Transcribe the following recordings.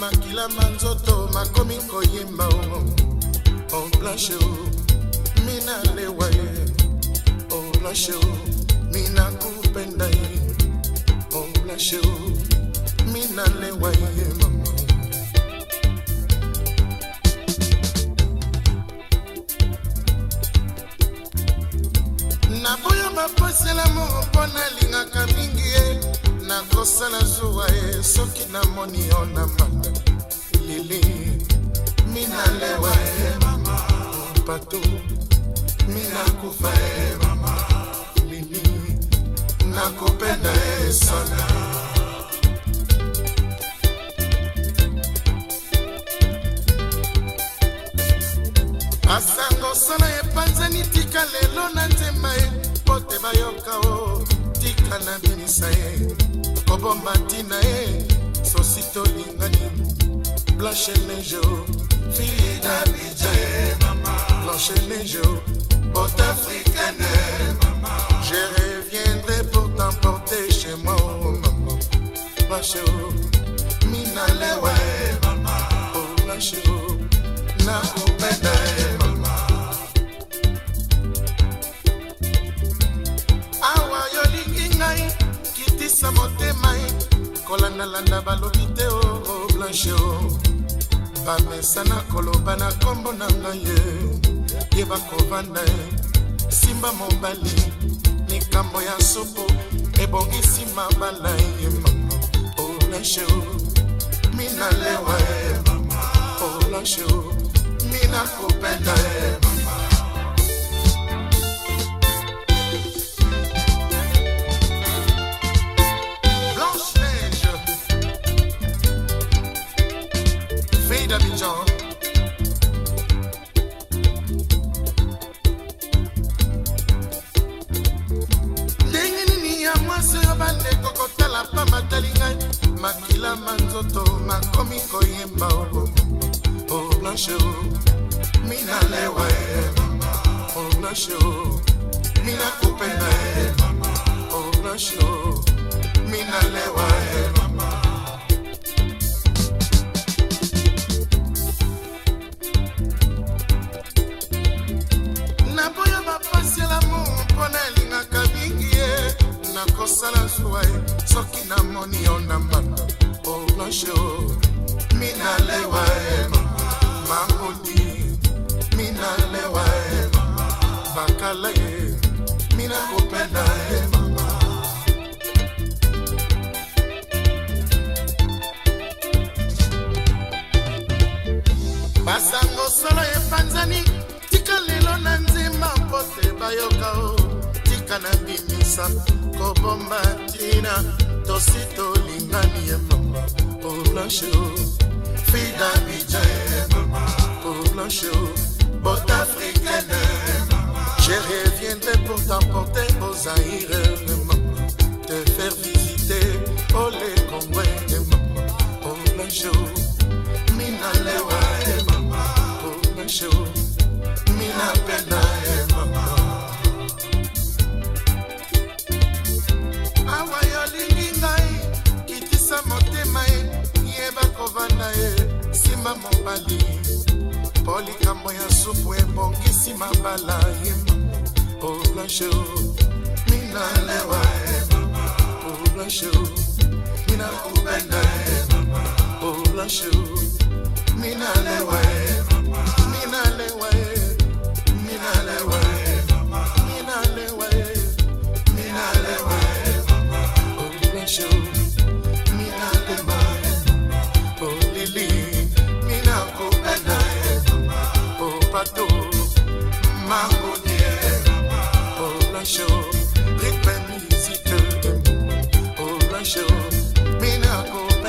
makila banzoto makomi koyemba o o blanche o mina lewa ye o blanche o mina kupenda ye o blanche o mina lewa ye mama naboya baposela mo mpo nalingaka mingi ye masa nazuwa ye soki namoni yo na mata lili minalewa ye mama pato minakufa ye mama lili nakopenda ye sana asango sona epanzani tika lelo na nzema ye mpo te bayoka o tika na binisa ye kobomba ntina ye sosi tolingani blanche nejo fille dabije mama blanche nejo botafri nalanda balobi te o blanche o bamesana koloba na nkombo na ngai e. ye ye bakovanda ye simba mobali likambo ya supu ebongisi mabala e, ye mama o blanche o minalewa e mama o blanche o minakopenda e mama d'Abidjan. ndenge nini ya mwasi oyo bandeko kotala pamba tali ngai makila manzoto makomi koyemba olo o oh, blanche o minalewa o oh, blanche o minakupenda o oh, blanche o minalewa osala zuwa ye soki namoni yo na mbata oloshe o minalewa ye mamodi minalewa ye bakala ye minakopenda ye basango solo epanzani tika lelo na nzima mpo te bayoka o tika na bimisa kobomba ntina tosi tolingani ye mama o blanche o fida bija ye mama o blanche o bot africaine je reviendrai pour t'emporter au zaire maman te faire visiter o le congwe ye mama o blanche o minalewa ye mama o blanche o minapenda motema mobali mpo likambo ya supu ebongisi mabala yema oblanche oh, mina lewa oblanche oh, mina kubenda oblanche oh, mina lewa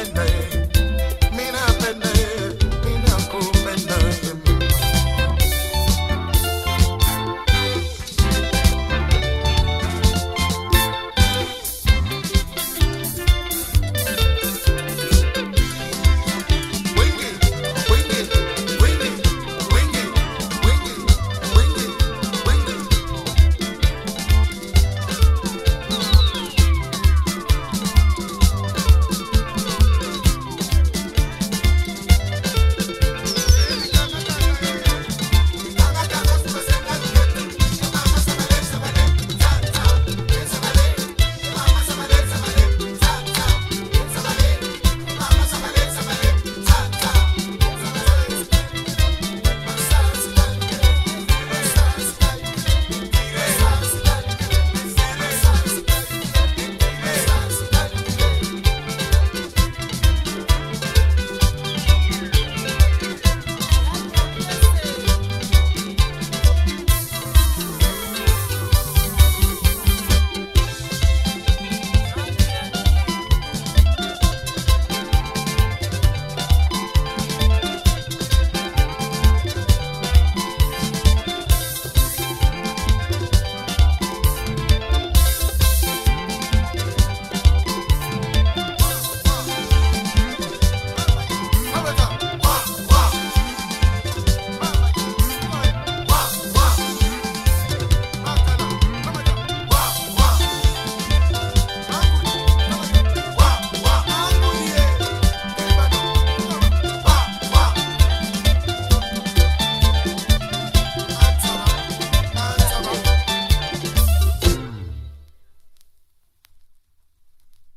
and